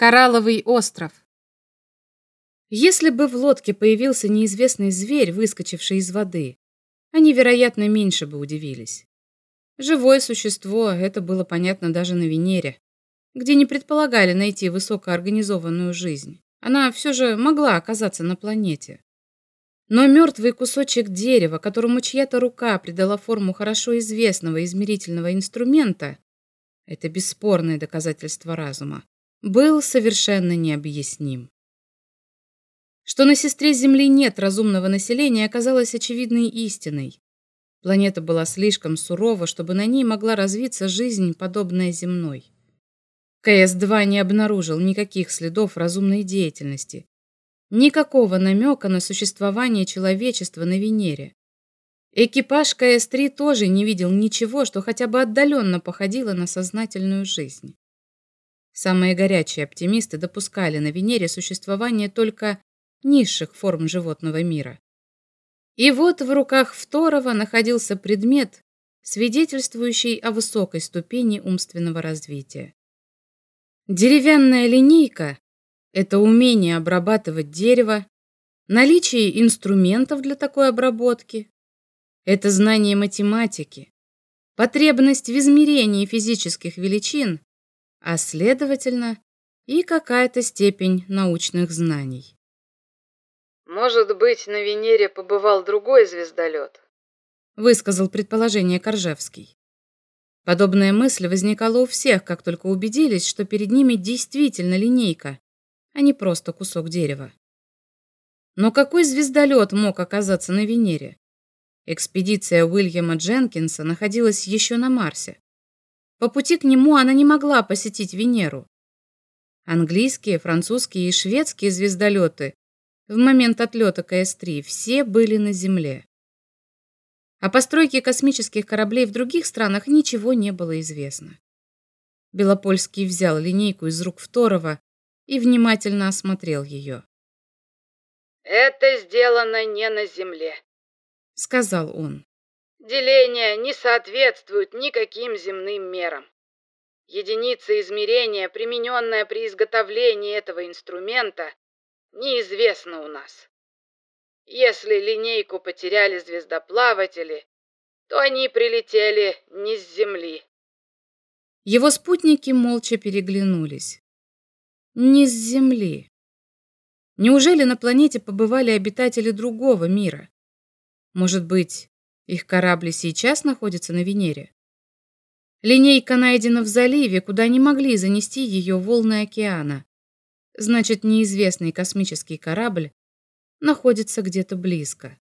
Коралловый остров. Если бы в лодке появился неизвестный зверь, выскочивший из воды, они, вероятно, меньше бы удивились. Живое существо, это было понятно даже на Венере, где не предполагали найти высокоорганизованную жизнь. Она все же могла оказаться на планете. Но мертвый кусочек дерева, которому чья-то рука придала форму хорошо известного измерительного инструмента, это бесспорное доказательство разума был совершенно необъясним. Что на сестре Земли нет разумного населения, оказалось очевидной истиной. Планета была слишком сурова, чтобы на ней могла развиться жизнь, подобная земной. КС-2 не обнаружил никаких следов разумной деятельности, никакого намека на существование человечества на Венере. Экипаж КС-3 тоже не видел ничего, что хотя бы отдаленно походило на сознательную жизнь. Самые горячие оптимисты допускали на Венере существование только низших форм животного мира. И вот в руках Второго находился предмет, свидетельствующий о высокой ступени умственного развития. Деревянная линейка – это умение обрабатывать дерево, наличие инструментов для такой обработки, это знание математики, потребность в измерении физических величин а следовательно и какая-то степень научных знаний. «Может быть, на Венере побывал другой звездолет?» высказал предположение Коржевский. Подобная мысль возникала у всех, как только убедились, что перед ними действительно линейка, а не просто кусок дерева. Но какой звездолет мог оказаться на Венере? Экспедиция Уильяма Дженкинса находилась еще на Марсе. По пути к нему она не могла посетить Венеру. Английские, французские и шведские звездолеты в момент отлета КС-3 все были на Земле. О постройке космических кораблей в других странах ничего не было известно. Белопольский взял линейку из рук Второго и внимательно осмотрел ее. «Это сделано не на Земле», — сказал он. Деление не соответствует никаким земным мерам. Единица измерения, примененная при изготовлении этого инструмента, неизвестна у нас. Если линейку потеряли звездоплаватели, то они прилетели не с Земли. Его спутники молча переглянулись. Не с Земли. Неужели на планете побывали обитатели другого мира? Может быть, их корабль сейчас находится на Венере. Линейка найдена в заливе, куда не могли занести ее волны океана. Значит, неизвестный космический корабль находится где-то близко.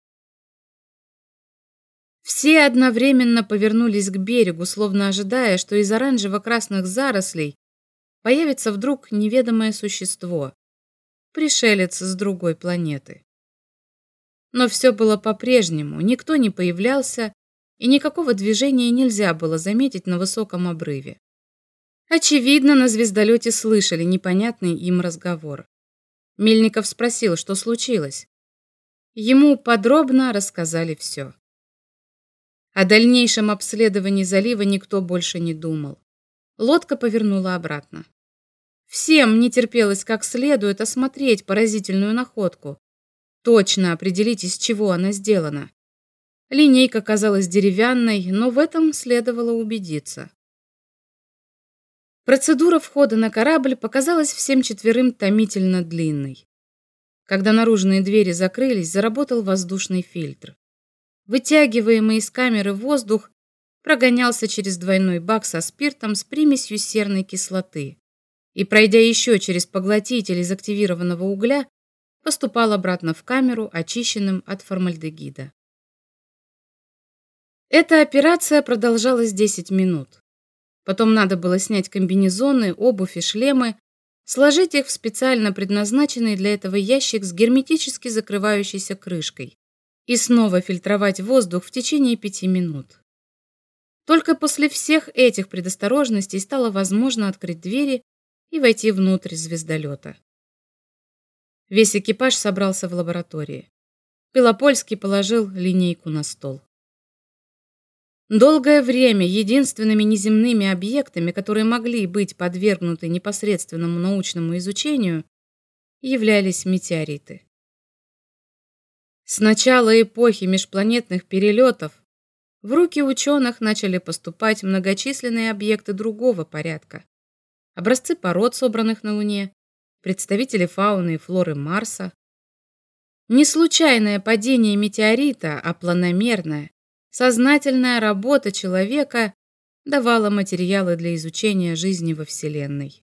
Все одновременно повернулись к берегу, словно ожидая, что из оранжево-красных зарослей появится вдруг неведомое существо, пришелец с другой планеты. Но все было по-прежнему, никто не появлялся, и никакого движения нельзя было заметить на высоком обрыве. Очевидно, на звездолете слышали непонятный им разговор. Мельников спросил, что случилось. Ему подробно рассказали все. О дальнейшем обследовании залива никто больше не думал. Лодка повернула обратно. Всем не терпелось как следует осмотреть поразительную находку, точно определить, из чего она сделана. Линейка казалась деревянной, но в этом следовало убедиться. Процедура входа на корабль показалась всем четверым томительно длинной. Когда наружные двери закрылись, заработал воздушный фильтр. Вытягиваемый из камеры воздух прогонялся через двойной бак со спиртом с примесью серной кислоты и, пройдя еще через поглотитель из активированного угля, поступал обратно в камеру, очищенным от формальдегида. Эта операция продолжалась 10 минут. Потом надо было снять комбинезоны, обувь и шлемы, сложить их в специально предназначенный для этого ящик с герметически закрывающейся крышкой и снова фильтровать воздух в течение пяти минут. Только после всех этих предосторожностей стало возможно открыть двери и войти внутрь звездолета. Весь экипаж собрался в лаборатории. Пелопольский положил линейку на стол. Долгое время единственными неземными объектами, которые могли быть подвергнуты непосредственному научному изучению, являлись метеориты. С начала эпохи межпланетных перелетов в руки ученых начали поступать многочисленные объекты другого порядка. Образцы пород, собранных на Луне, представители фауны и флоры Марса. Не случайное падение метеорита, а планомерная, сознательная работа человека давала материалы для изучения жизни во Вселенной.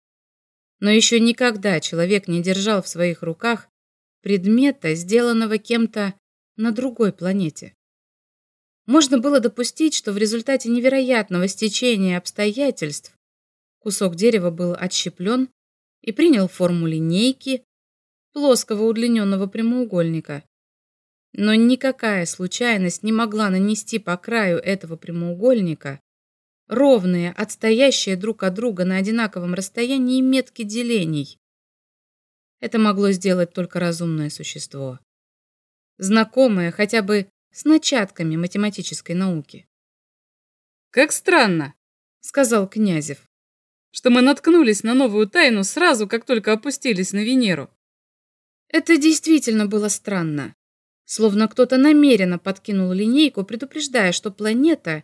Но еще никогда человек не держал в своих руках предмета, сделанного кем-то на другой планете. Можно было допустить, что в результате невероятного стечения обстоятельств кусок дерева был отщеплен и принял форму линейки, плоского удлиненного прямоугольника. Но никакая случайность не могла нанести по краю этого прямоугольника ровные, отстоящие друг от друга на одинаковом расстоянии метки делений. Это могло сделать только разумное существо, знакомое хотя бы с начатками математической науки. «Как странно», — сказал Князев, «что мы наткнулись на новую тайну сразу, как только опустились на Венеру». Это действительно было странно. Словно кто-то намеренно подкинул линейку, предупреждая, что планета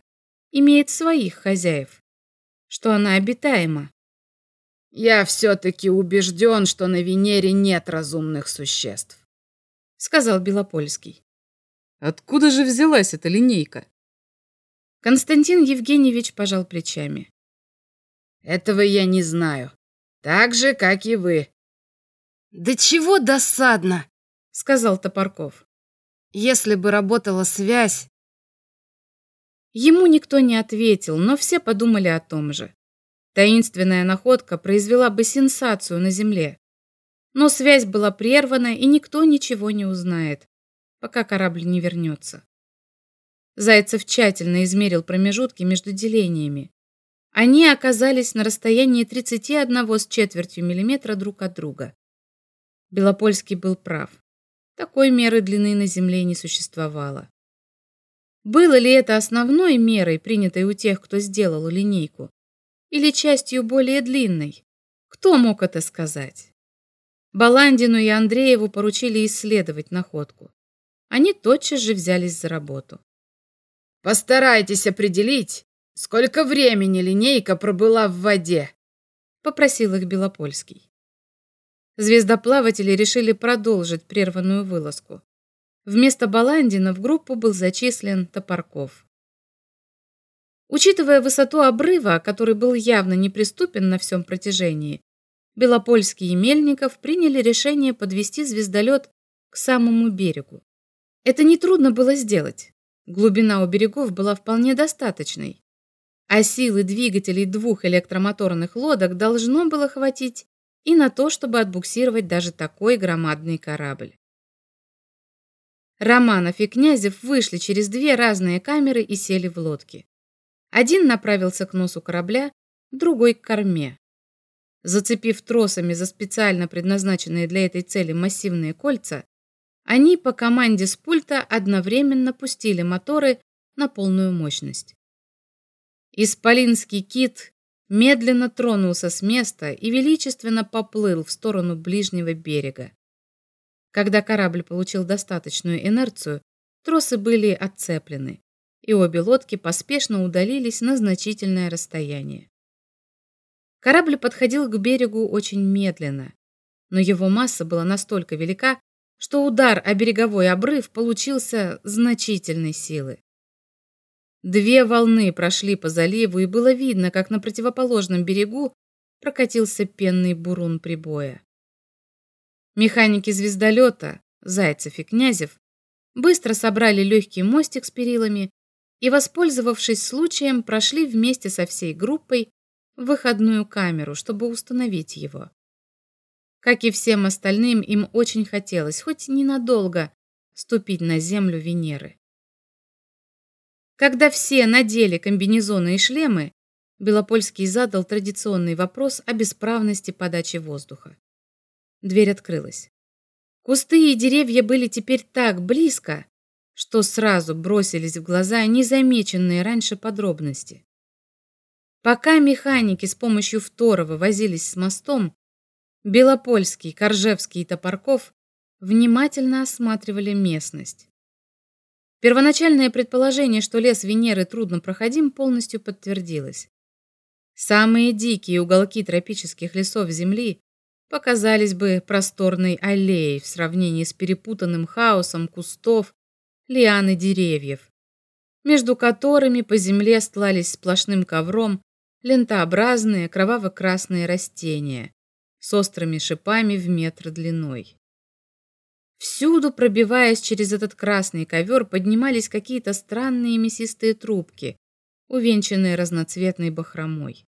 имеет своих хозяев, что она обитаема. «Я все-таки убежден, что на Венере нет разумных существ», — сказал Белопольский. Откуда же взялась эта линейка? Константин Евгеньевич пожал плечами. Этого я не знаю. Так же, как и вы. Да чего досадно, сказал Топорков. Если бы работала связь. Ему никто не ответил, но все подумали о том же. Таинственная находка произвела бы сенсацию на Земле. Но связь была прервана, и никто ничего не узнает пока корабль не вернется. Зайцев тщательно измерил промежутки между делениями. Они оказались на расстоянии 31 с четвертью миллиметра друг от друга. Белопольский был прав. Такой меры длины на Земле не существовало. Было ли это основной мерой, принятой у тех, кто сделал линейку, или частью более длинной? Кто мог это сказать? Баландину и Андрееву поручили исследовать находку. Они тотчас же взялись за работу. «Постарайтесь определить, сколько времени линейка пробыла в воде», попросил их Белопольский. Звездоплаватели решили продолжить прерванную вылазку. Вместо Баландина в группу был зачислен Топорков. Учитывая высоту обрыва, который был явно неприступен на всем протяжении, Белопольский и Мельников приняли решение подвести звездолет к самому берегу. Это нетрудно было сделать. Глубина у берегов была вполне достаточной. А силы двигателей двух электромоторных лодок должно было хватить и на то, чтобы отбуксировать даже такой громадный корабль. Романов и Князев вышли через две разные камеры и сели в лодки. Один направился к носу корабля, другой к корме. Зацепив тросами за специально предназначенные для этой цели массивные кольца, они по команде с пульта одновременно пустили моторы на полную мощность. Исполинский кит медленно тронулся с места и величественно поплыл в сторону ближнего берега. Когда корабль получил достаточную инерцию, тросы были отцеплены, и обе лодки поспешно удалились на значительное расстояние. Корабль подходил к берегу очень медленно, но его масса была настолько велика, что удар о береговой обрыв получился значительной силы. Две волны прошли по заливу, и было видно, как на противоположном берегу прокатился пенный бурун прибоя. Механики звездолета, Зайцев и Князев, быстро собрали легкий мостик с перилами и, воспользовавшись случаем, прошли вместе со всей группой в выходную камеру, чтобы установить его. Как и всем остальным, им очень хотелось, хоть ненадолго, ступить на землю Венеры. Когда все надели комбинезоны и шлемы, Белопольский задал традиционный вопрос о бесправности подачи воздуха. Дверь открылась. Кусты и деревья были теперь так близко, что сразу бросились в глаза незамеченные раньше подробности. Пока механики с помощью Второго возились с мостом, Белопольский, Коржевский и Топорков внимательно осматривали местность. Первоначальное предположение, что лес Венеры трудно проходим, полностью подтвердилось. Самые дикие уголки тропических лесов Земли показались бы просторной аллеей в сравнении с перепутанным хаосом кустов, лиан и деревьев, между которыми по земле стлались сплошным ковром лентообразные кроваво-красные растения с острыми шипами в метр длиной. Всюду, пробиваясь через этот красный ковер, поднимались какие-то странные мясистые трубки, увенчанные разноцветной бахромой.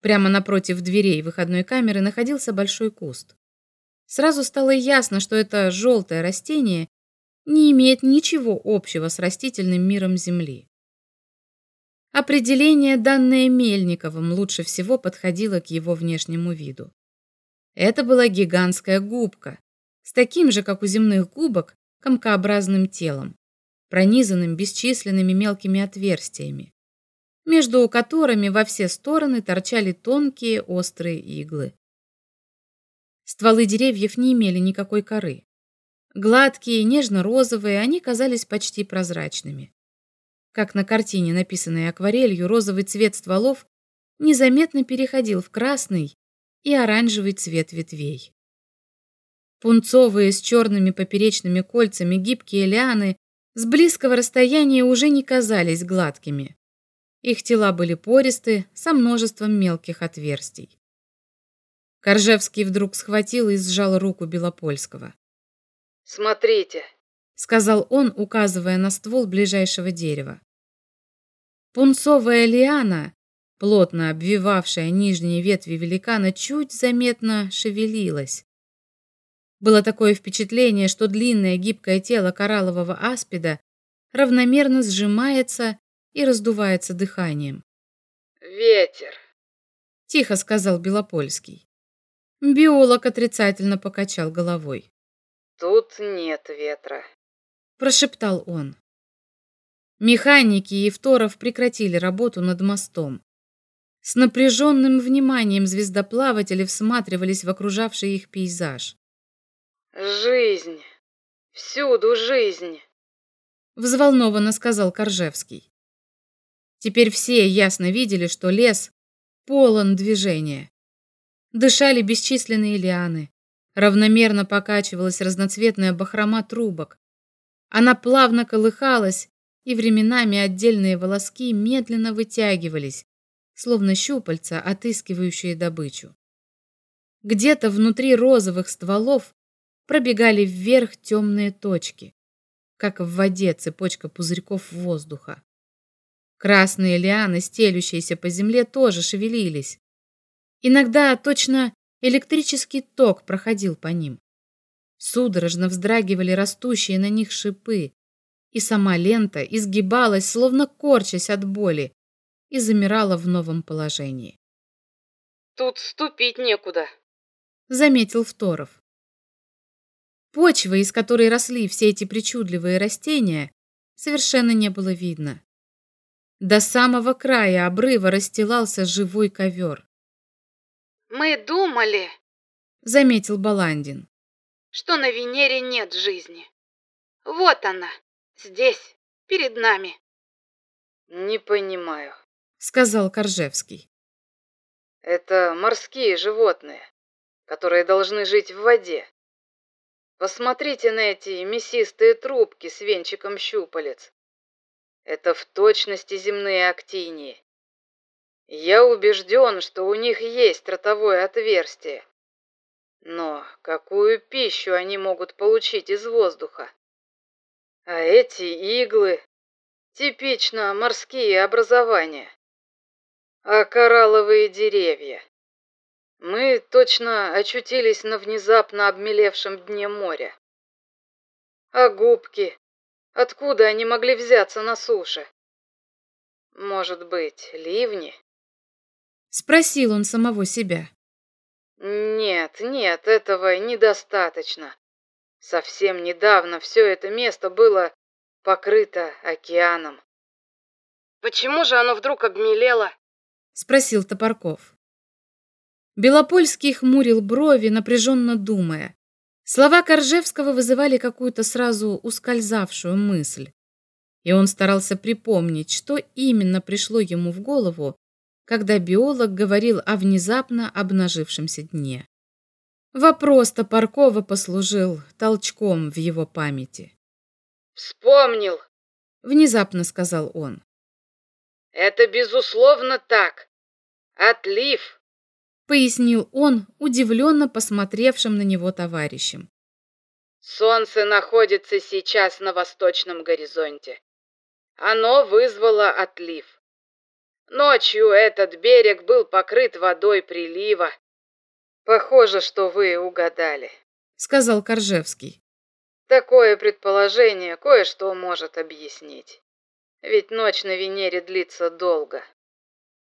Прямо напротив дверей выходной камеры находился большой куст. Сразу стало ясно, что это желтое растение не имеет ничего общего с растительным миром Земли. Определение, данное Мельниковым, лучше всего подходило к его внешнему виду. Это была гигантская губка, с таким же, как у земных губок, комкообразным телом, пронизанным бесчисленными мелкими отверстиями, между которыми во все стороны торчали тонкие острые иглы. Стволы деревьев не имели никакой коры. Гладкие, нежно-розовые, они казались почти прозрачными. Как на картине, написанной акварелью, розовый цвет стволов незаметно переходил в красный и оранжевый цвет ветвей. Пунцовые с черными поперечными кольцами гибкие лианы с близкого расстояния уже не казались гладкими. Их тела были пористы, со множеством мелких отверстий. Коржевский вдруг схватил и сжал руку Белопольского. «Смотрите», — сказал он, указывая на ствол ближайшего дерева. Пунцовая лиана, плотно обвивавшая нижние ветви великана, чуть заметно шевелилась, было такое впечатление, что длинное гибкое тело кораллового аспида равномерно сжимается и раздувается дыханием. «Ветер», — тихо сказал Белопольский. Биолог отрицательно покачал головой. «Тут нет ветра», — прошептал он. Механики и Евторов прекратили работу над мостом. С напряженным вниманием звездоплаватели всматривались в окружавший их пейзаж. Жизнь. Всюду жизнь. Взволнованно сказал Коржевский. Теперь все ясно видели, что лес полон движения. Дышали бесчисленные лианы. Равномерно покачивалась разноцветная бахрома трубок. Она плавно колыхалась, и временами отдельные волоски медленно вытягивались, словно щупальца, отыскивающие добычу. Где-то внутри розовых стволов пробегали вверх темные точки, как в воде цепочка пузырьков воздуха. Красные лианы, стелющиеся по земле, тоже шевелились. Иногда точно электрический ток проходил по ним. Судорожно вздрагивали растущие на них шипы, и сама лента изгибалась, словно корчась от боли, и замирала в новом положении. «Тут ступить некуда», — заметил Второв. Почвы, из которой росли все эти причудливые растения, совершенно не было видно. До самого края обрыва расстилался живой ковер. «Мы думали», — заметил Баландин, «что на Венере нет жизни. Вот она, здесь, перед нами». «Не понимаю», — сказал Коржевский. «Это морские животные, которые должны жить в воде. Посмотрите на эти мясистые трубки с венчиком щупалец. Это в точности земные актинии. Я убежден, что у них есть ротовое отверстие. Но какую пищу они могут получить из воздуха? А эти иглы — типично морские образования. А коралловые деревья мы точно очутились на внезапно обмелевшем дне моря. А губки? Откуда они могли взяться на суше? Может быть, ливни? Спросил он самого себя. Нет, нет, этого недостаточно. Совсем недавно все это место было покрыто океаном. Почему же оно вдруг обмелело? спросил Топорков. Белопольский хмурил брови, напряженно думая. Слова Коржевского вызывали какую-то сразу ускользавшую мысль. И он старался припомнить, что именно пришло ему в голову, когда биолог говорил о внезапно обнажившемся дне. Вопрос Топоркова послужил толчком в его памяти. «Вспомнил!» — внезапно сказал он. «Это безусловно так. Отлив!» — пояснил он, удивленно посмотревшим на него товарищем. «Солнце находится сейчас на восточном горизонте. Оно вызвало отлив. Ночью этот берег был покрыт водой прилива, Похоже, что вы угадали, сказал Коржевский. Такое предположение кое-что может объяснить. Ведь ночь на Венере длится долго.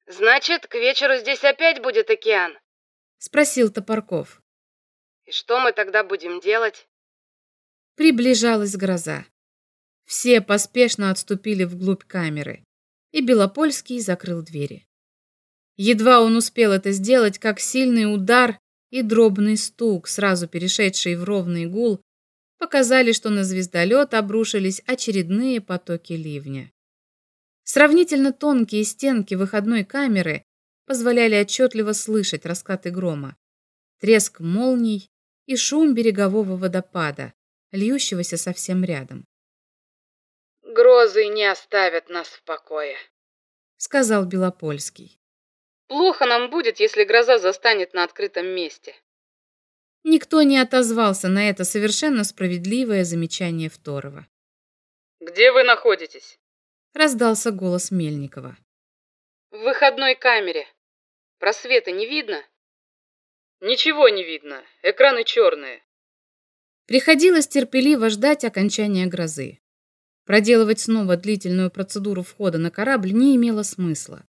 Значит, к вечеру здесь опять будет океан? спросил Топорков. И что мы тогда будем делать? Приближалась гроза. Все поспешно отступили вглубь камеры, и Белопольский закрыл двери. Едва он успел это сделать, как сильный удар и дробный стук, сразу перешедший в ровный гул, показали, что на звездолет обрушились очередные потоки ливня. Сравнительно тонкие стенки выходной камеры позволяли отчетливо слышать раскаты грома, треск молний и шум берегового водопада, льющегося совсем рядом. «Грозы не оставят нас в покое», — сказал Белопольский. Плохо нам будет, если гроза застанет на открытом месте. Никто не отозвался на это совершенно справедливое замечание Второго. Где вы находитесь? Раздался голос Мельникова. В выходной камере. Просвета не видно? Ничего не видно. Экраны черные. Приходилось терпеливо ждать окончания грозы. Проделывать снова длительную процедуру входа на корабль не имело смысла.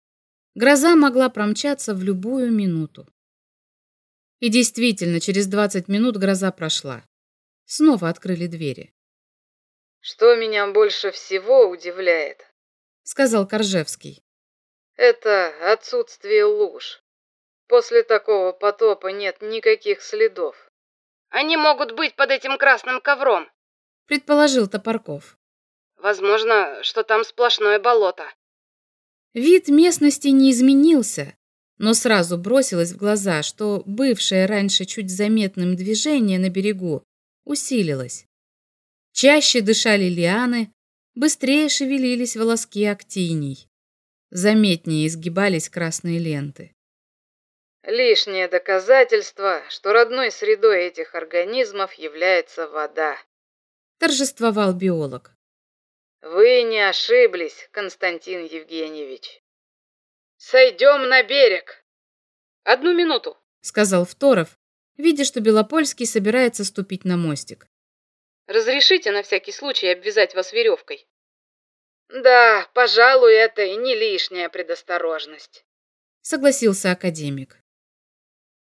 Гроза могла промчаться в любую минуту. И действительно, через 20 минут гроза прошла. Снова открыли двери. Что меня больше всего удивляет, сказал Коржевский. Это отсутствие луж. После такого потопа нет никаких следов. Они могут быть под этим красным ковром, предположил Топорков. Возможно, что там сплошное болото. Вид местности не изменился, но сразу бросилось в глаза, что бывшее раньше чуть заметным движение на берегу усилилось. Чаще дышали лианы, быстрее шевелились волоски актиний. Заметнее изгибались красные ленты. Лишнее доказательство, что родной средой этих организмов является вода. Торжествовал биолог. Вы не ошиблись, Константин Евгеньевич. Сойдем на берег. Одну минуту, сказал Второв, видя, что Белопольский собирается ступить на мостик. Разрешите на всякий случай обвязать вас веревкой. Да, пожалуй, это и не лишняя предосторожность, согласился академик.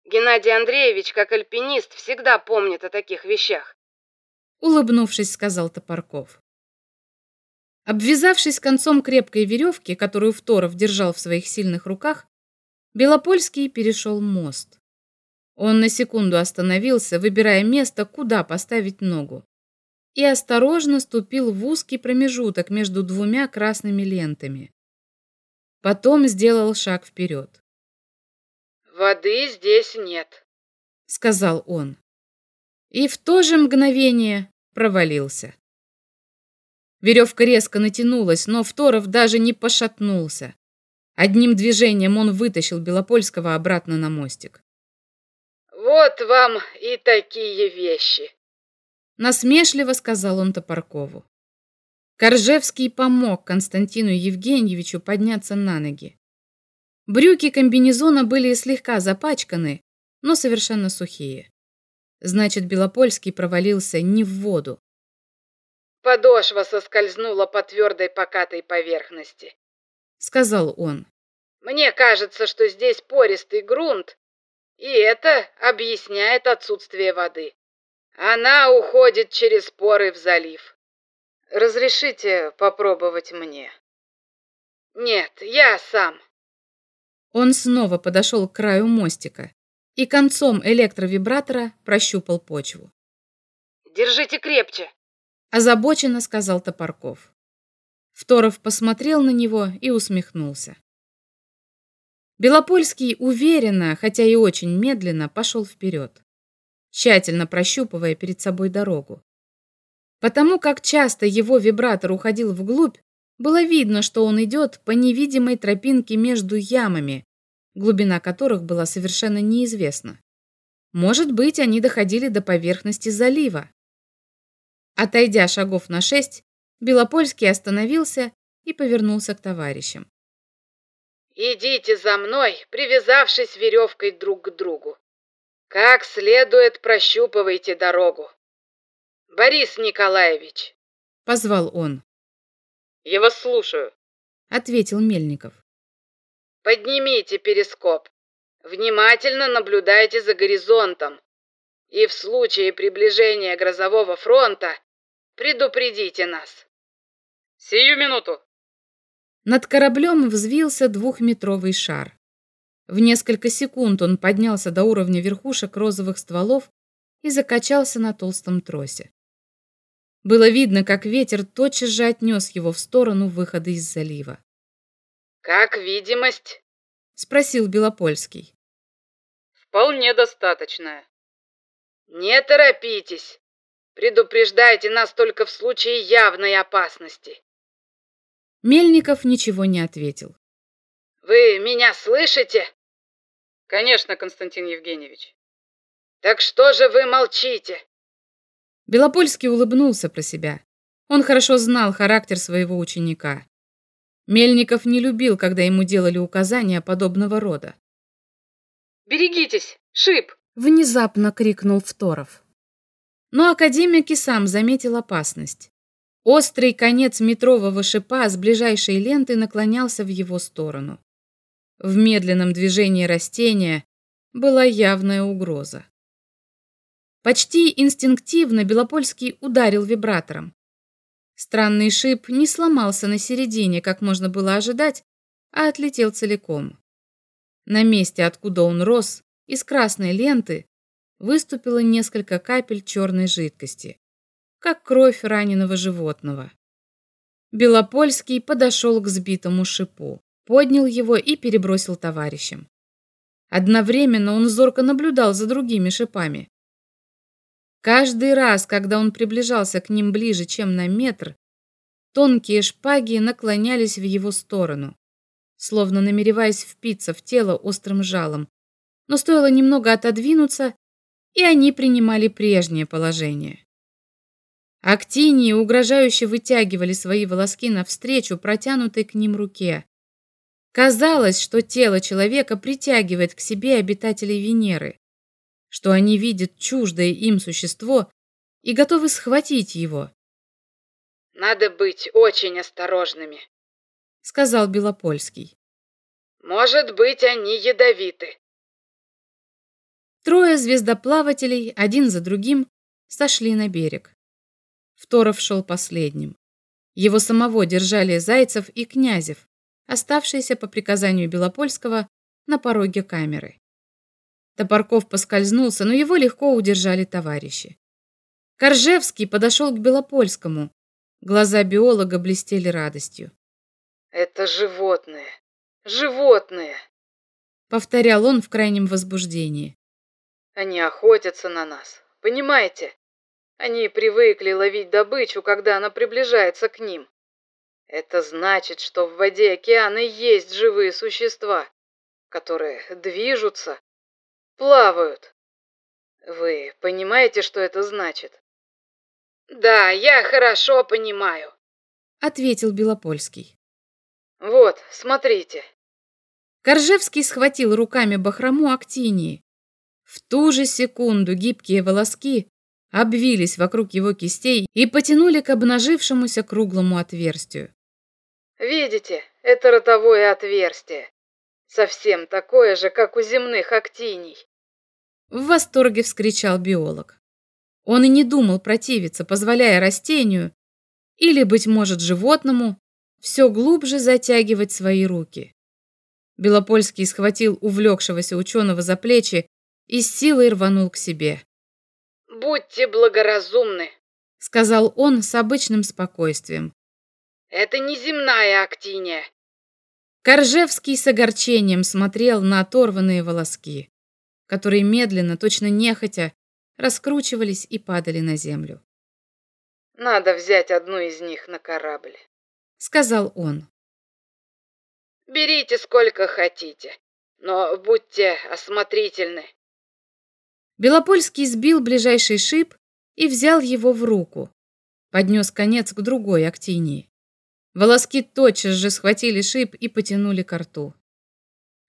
Геннадий Андреевич, как альпинист, всегда помнит о таких вещах. Улыбнувшись, сказал Топорков. Обвязавшись концом крепкой веревки, которую Второв держал в своих сильных руках, Белопольский перешел мост. Он на секунду остановился, выбирая место, куда поставить ногу, и осторожно ступил в узкий промежуток между двумя красными лентами. Потом сделал шаг вперед. «Воды здесь нет», — сказал он. И в то же мгновение провалился. Веревка резко натянулась, но Второв даже не пошатнулся. Одним движением он вытащил Белопольского обратно на мостик. «Вот вам и такие вещи!» Насмешливо сказал он Топоркову. Коржевский помог Константину Евгеньевичу подняться на ноги. Брюки комбинезона были слегка запачканы, но совершенно сухие. Значит, Белопольский провалился не в воду, Подошва соскользнула по твердой покатой поверхности, сказал он. Мне кажется, что здесь пористый грунт, и это объясняет отсутствие воды. Она уходит через поры в залив. Разрешите попробовать мне? Нет, я сам. Он снова подошел к краю мостика и концом электровибратора прощупал почву. Держите крепче, озабоченно сказал Топорков. Второв посмотрел на него и усмехнулся. Белопольский уверенно, хотя и очень медленно, пошел вперед, тщательно прощупывая перед собой дорогу. Потому как часто его вибратор уходил вглубь, было видно, что он идет по невидимой тропинке между ямами, глубина которых была совершенно неизвестна. Может быть, они доходили до поверхности залива. Отойдя шагов на шесть, Белопольский остановился и повернулся к товарищам. «Идите за мной, привязавшись веревкой друг к другу. Как следует прощупывайте дорогу. Борис Николаевич!» — позвал он. «Я вас слушаю», — ответил Мельников. «Поднимите перископ. Внимательно наблюдайте за горизонтом. И в случае приближения грозового фронта Предупредите нас. Сию минуту. Над кораблем взвился двухметровый шар. В несколько секунд он поднялся до уровня верхушек розовых стволов и закачался на толстом тросе. Было видно, как ветер тотчас же отнес его в сторону выхода из залива. «Как видимость?» — спросил Белопольский. «Вполне достаточная». «Не торопитесь. Предупреждайте нас только в случае явной опасности. Мельников ничего не ответил. Вы меня слышите? Конечно, Константин Евгеньевич. Так что же вы молчите? Белопольский улыбнулся про себя. Он хорошо знал характер своего ученика. Мельников не любил, когда ему делали указания подобного рода. «Берегитесь! Шип!» — внезапно крикнул Второв. Но академик и сам заметил опасность. Острый конец метрового шипа с ближайшей ленты наклонялся в его сторону. В медленном движении растения была явная угроза. Почти инстинктивно Белопольский ударил вибратором. Странный шип не сломался на середине, как можно было ожидать, а отлетел целиком. На месте, откуда он рос, из красной ленты выступило несколько капель черной жидкости, как кровь раненого животного. Белопольский подошел к сбитому шипу, поднял его и перебросил товарищам. Одновременно он зорко наблюдал за другими шипами. Каждый раз, когда он приближался к ним ближе, чем на метр, тонкие шпаги наклонялись в его сторону, словно намереваясь впиться в тело острым жалом. Но стоило немного отодвинуться, и они принимали прежнее положение. Актинии угрожающе вытягивали свои волоски навстречу протянутой к ним руке. Казалось, что тело человека притягивает к себе обитателей Венеры, что они видят чуждое им существо и готовы схватить его. «Надо быть очень осторожными», — сказал Белопольский. «Может быть, они ядовиты. Трое звездоплавателей, один за другим, сошли на берег. Второв шел последним. Его самого держали Зайцев и Князев, оставшиеся по приказанию Белопольского на пороге камеры. Топорков поскользнулся, но его легко удержали товарищи. Коржевский подошел к Белопольскому. Глаза биолога блестели радостью. «Это животные! Животные!» Повторял он в крайнем возбуждении. Они охотятся на нас, понимаете? Они привыкли ловить добычу, когда она приближается к ним. Это значит, что в воде океана есть живые существа, которые движутся, плавают. Вы понимаете, что это значит? Да, я хорошо понимаю, ответил Белопольский. Вот, смотрите. Коржевский схватил руками бахрому актинии, в ту же секунду гибкие волоски обвились вокруг его кистей и потянули к обнажившемуся круглому отверстию. «Видите, это ротовое отверстие. Совсем такое же, как у земных актиний». В восторге вскричал биолог. Он и не думал противиться, позволяя растению или, быть может, животному все глубже затягивать свои руки. Белопольский схватил увлекшегося ученого за плечи и с силой рванул к себе. «Будьте благоразумны», — сказал он с обычным спокойствием. «Это не земная актиния». Коржевский с огорчением смотрел на оторванные волоски, которые медленно, точно нехотя, раскручивались и падали на землю. «Надо взять одну из них на корабль», — сказал он. «Берите сколько хотите, но будьте осмотрительны». Белопольский сбил ближайший шип и взял его в руку. Поднес конец к другой актинии. Волоски тотчас же схватили шип и потянули к рту.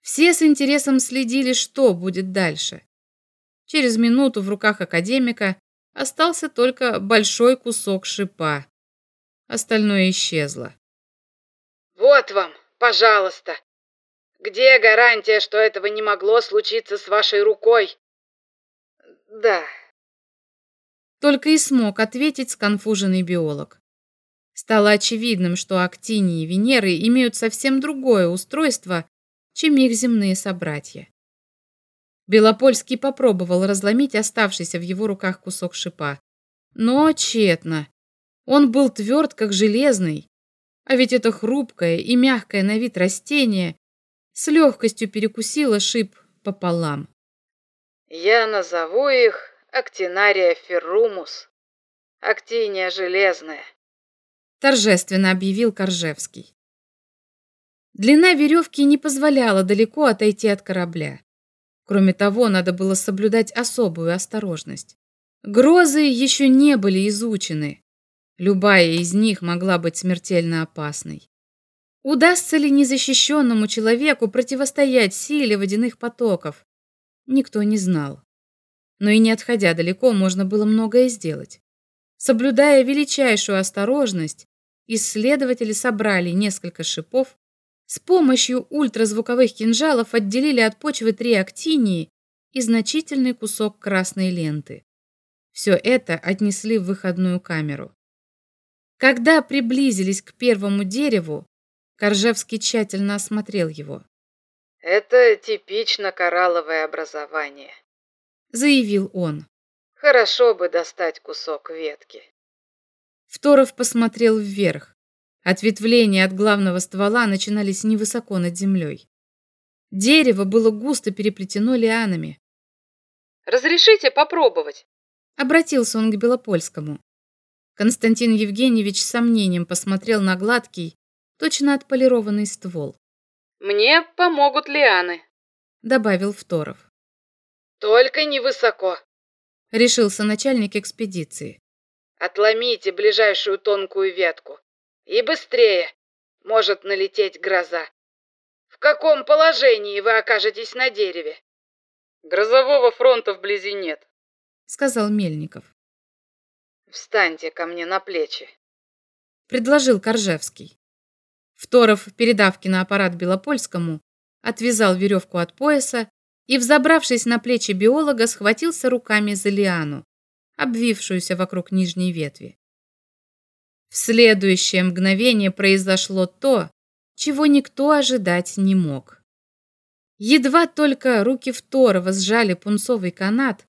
Все с интересом следили, что будет дальше. Через минуту в руках академика остался только большой кусок шипа. Остальное исчезло. «Вот вам, пожалуйста. Где гарантия, что этого не могло случиться с вашей рукой?» Да. Только и смог ответить сконфуженный биолог. Стало очевидным, что актинии Венеры имеют совсем другое устройство, чем их земные собратья. Белопольский попробовал разломить оставшийся в его руках кусок шипа. Но тщетно. Он был тверд, как железный. А ведь это хрупкое и мягкое на вид растение с легкостью перекусило шип пополам. Я назову их Актинария феррумус. Актиния железная. Торжественно объявил Коржевский. Длина веревки не позволяла далеко отойти от корабля. Кроме того, надо было соблюдать особую осторожность. Грозы еще не были изучены. Любая из них могла быть смертельно опасной. Удастся ли незащищенному человеку противостоять силе водяных потоков, никто не знал. Но и не отходя далеко, можно было многое сделать. Соблюдая величайшую осторожность, исследователи собрали несколько шипов, с помощью ультразвуковых кинжалов отделили от почвы три актинии и значительный кусок красной ленты. Все это отнесли в выходную камеру. Когда приблизились к первому дереву, Коржевский тщательно осмотрел его. Это типично коралловое образование, заявил он. Хорошо бы достать кусок ветки. Второв посмотрел вверх. Ответвления от главного ствола начинались невысоко над землей. Дерево было густо переплетено лианами. «Разрешите попробовать?» Обратился он к Белопольскому. Константин Евгеньевич с сомнением посмотрел на гладкий, точно отполированный ствол. Мне помогут лианы, добавил Второв. Только невысоко, решился начальник экспедиции. Отломите ближайшую тонкую ветку. И быстрее. Может налететь гроза. В каком положении вы окажетесь на дереве? Грозового фронта вблизи нет, сказал Мельников. Встаньте ко мне на плечи, предложил Коржевский. Второв, передав киноаппарат Белопольскому, отвязал веревку от пояса и, взобравшись на плечи биолога, схватился руками за лиану, обвившуюся вокруг нижней ветви. В следующее мгновение произошло то, чего никто ожидать не мог. Едва только руки Второва сжали пунцовый канат,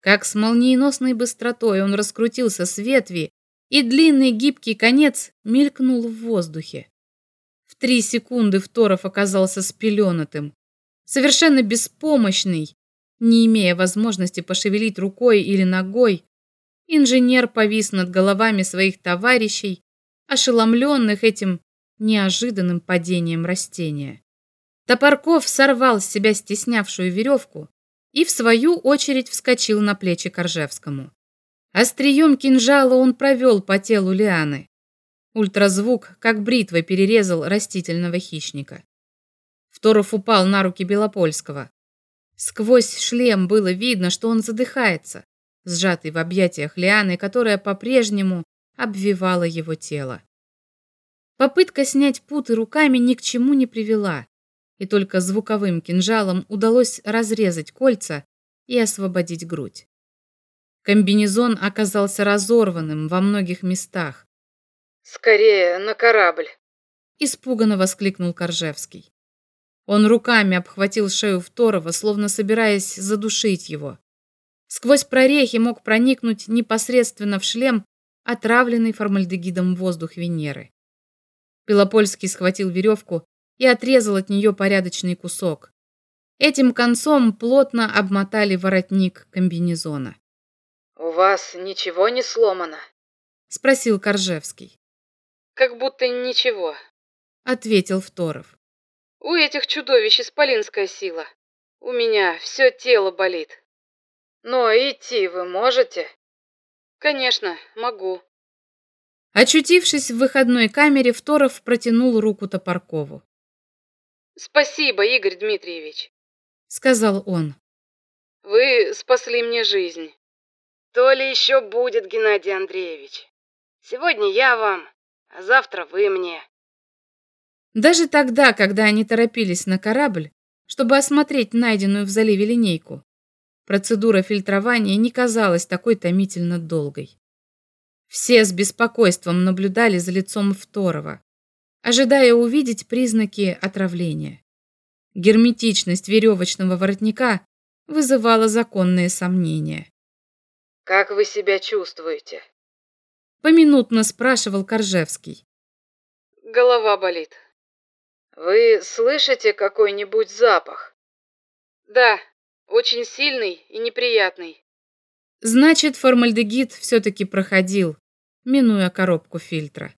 как с молниеносной быстротой он раскрутился с ветви, и длинный гибкий конец мелькнул в воздухе три секунды Второв оказался спеленатым, совершенно беспомощный, не имея возможности пошевелить рукой или ногой. Инженер повис над головами своих товарищей, ошеломленных этим неожиданным падением растения. Топорков сорвал с себя стеснявшую веревку и, в свою очередь, вскочил на плечи Коржевскому. Острием кинжала он провел по телу Лианы. Ультразвук, как бритвой, перерезал растительного хищника. Второв упал на руки Белопольского. Сквозь шлем было видно, что он задыхается, сжатый в объятиях лианы, которая по-прежнему обвивала его тело. Попытка снять путы руками ни к чему не привела, и только звуковым кинжалом удалось разрезать кольца и освободить грудь. Комбинезон оказался разорванным во многих местах. «Скорее на корабль!» Испуганно воскликнул Коржевский. Он руками обхватил шею Второго, словно собираясь задушить его. Сквозь прорехи мог проникнуть непосредственно в шлем отравленный формальдегидом воздух Венеры. Пелопольский схватил веревку и отрезал от нее порядочный кусок. Этим концом плотно обмотали воротник комбинезона. «У вас ничего не сломано?» — спросил Коржевский. «Как будто ничего», — ответил Второв. «У этих чудовищ исполинская сила. У меня все тело болит». «Но идти вы можете?» «Конечно, могу». Очутившись в выходной камере, Второв протянул руку Топоркову. «Спасибо, Игорь Дмитриевич», — сказал он. «Вы спасли мне жизнь». «То ли еще будет, Геннадий Андреевич. Сегодня я вам, а завтра вы мне». Даже тогда, когда они торопились на корабль, чтобы осмотреть найденную в заливе линейку, процедура фильтрования не казалась такой томительно долгой. Все с беспокойством наблюдали за лицом Второго, ожидая увидеть признаки отравления. Герметичность веревочного воротника вызывала законные сомнения. «Как вы себя чувствуете?» Поминутно спрашивал Коржевский. «Голова болит». «Вы слышите какой-нибудь запах?» «Да, очень сильный и неприятный». Значит, формальдегид все-таки проходил, минуя коробку фильтра.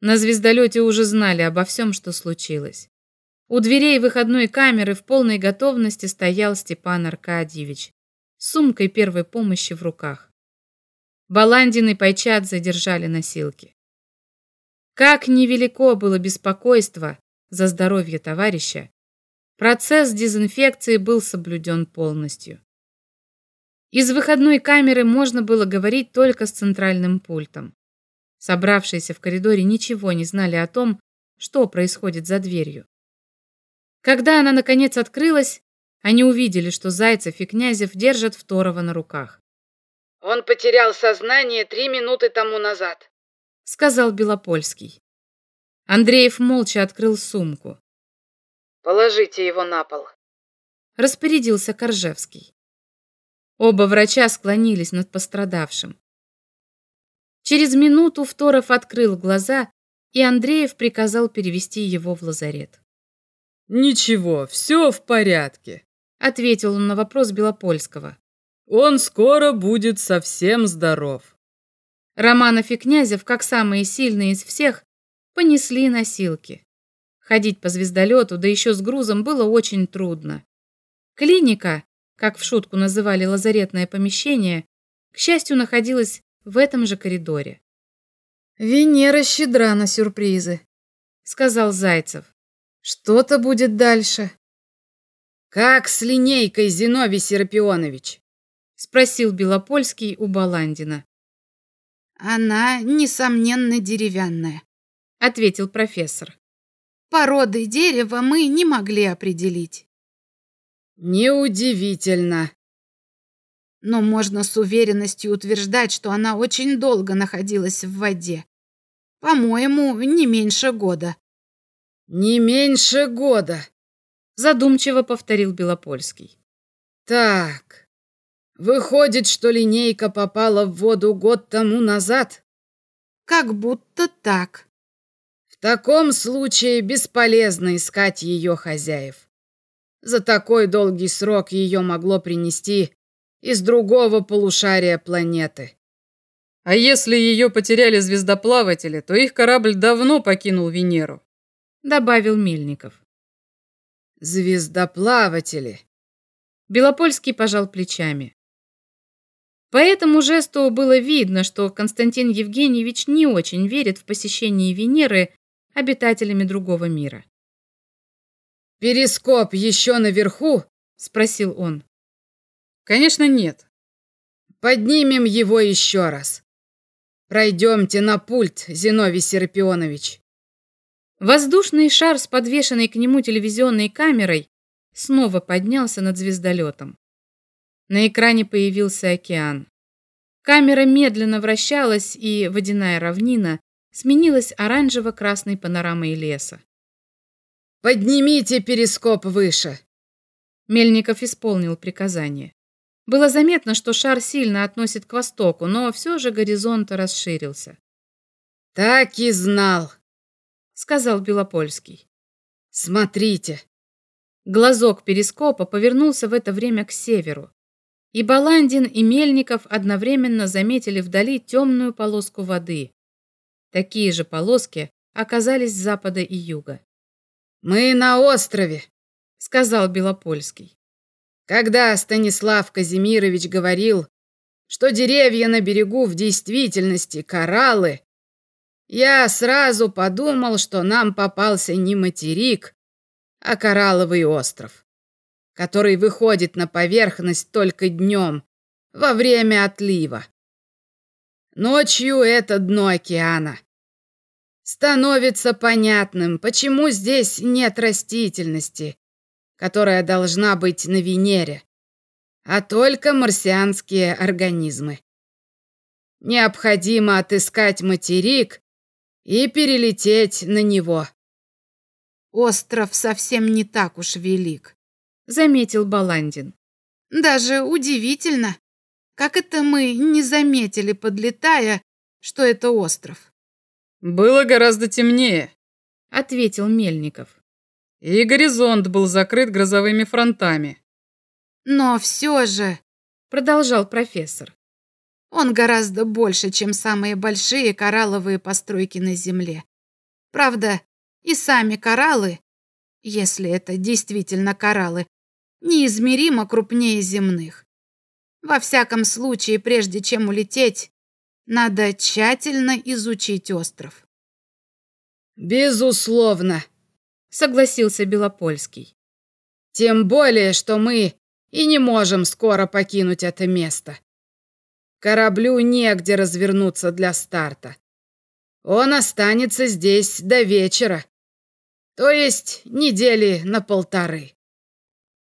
На звездолете уже знали обо всем, что случилось. У дверей выходной камеры в полной готовности стоял Степан Аркадьевич с сумкой первой помощи в руках. Баландин и Пайчат задержали носилки. Как невелико было беспокойство за здоровье товарища, процесс дезинфекции был соблюден полностью. Из выходной камеры можно было говорить только с центральным пультом. Собравшиеся в коридоре ничего не знали о том, что происходит за дверью. Когда она, наконец, открылась, они увидели, что Зайцев и Князев держат Второго на руках. «Он потерял сознание три минуты тому назад», — сказал Белопольский. Андреев молча открыл сумку. «Положите его на пол», — распорядился Коржевский. Оба врача склонились над пострадавшим. Через минуту Второв открыл глаза, и Андреев приказал перевести его в лазарет. «Ничего, все в порядке», — ответил он на вопрос Белопольского. «Он скоро будет совсем здоров». Романов и Князев, как самые сильные из всех, понесли носилки. Ходить по звездолету, да еще с грузом, было очень трудно. Клиника, как в шутку называли лазаретное помещение, к счастью, находилась в этом же коридоре. «Венера щедра на сюрпризы», — сказал Зайцев. «Что-то будет дальше». «Как с линейкой, Зиновий Серапионович?» — спросил Белопольский у Баландина. «Она, несомненно, деревянная», — ответил профессор. «Породы дерева мы не могли определить». Неудивительно. Но можно с уверенностью утверждать, что она очень долго находилась в воде. По-моему, не меньше года. Не меньше года, задумчиво повторил Белопольский. Так. Выходит, что линейка попала в воду год тому назад? Как будто так. В таком случае бесполезно искать ее хозяев. За такой долгий срок ее могло принести из другого полушария планеты. А если ее потеряли звездоплаватели, то их корабль давно покинул Венеру, добавил Мельников. Звездоплаватели. Белопольский пожал плечами. По этому жесту было видно, что Константин Евгеньевич не очень верит в посещение Венеры обитателями другого мира. «Перископ еще наверху?» — спросил он. «Конечно, нет». «Поднимем его еще раз. Пройдемте на пульт, Зиновий Серапионович». Воздушный шар с подвешенной к нему телевизионной камерой снова поднялся над звездолетом. На экране появился океан. Камера медленно вращалась, и водяная равнина сменилась оранжево-красной панорамой леса. «Поднимите перископ выше!» Мельников исполнил приказание. Было заметно, что шар сильно относит к востоку, но все же горизонт расширился. «Так и знал», — сказал Белопольский. «Смотрите». Глазок перископа повернулся в это время к северу, и Баландин и Мельников одновременно заметили вдали темную полоску воды. Такие же полоски оказались с запада и юга. «Мы на острове», — сказал Белопольский. Когда Станислав Казимирович говорил, что деревья на берегу в действительности кораллы, я сразу подумал, что нам попался не материк, а коралловый остров, который выходит на поверхность только днем, во время отлива. Ночью это дно океана. Становится понятным, почему здесь нет растительности, которая должна быть на Венере, а только марсианские организмы. Необходимо отыскать материк и перелететь на него. Остров совсем не так уж велик, заметил Баландин. Даже удивительно, как это мы не заметили, подлетая, что это остров. Было гораздо темнее, ответил Мельников. И горизонт был закрыт грозовыми фронтами. Но все же, продолжал профессор, он гораздо больше, чем самые большие коралловые постройки на Земле. Правда, и сами кораллы, если это действительно кораллы, неизмеримо крупнее земных. Во всяком случае, прежде чем улететь, надо тщательно изучить остров. Безусловно, согласился Белопольский. Тем более, что мы и не можем скоро покинуть это место. Кораблю негде развернуться для старта. Он останется здесь до вечера, то есть недели на полторы.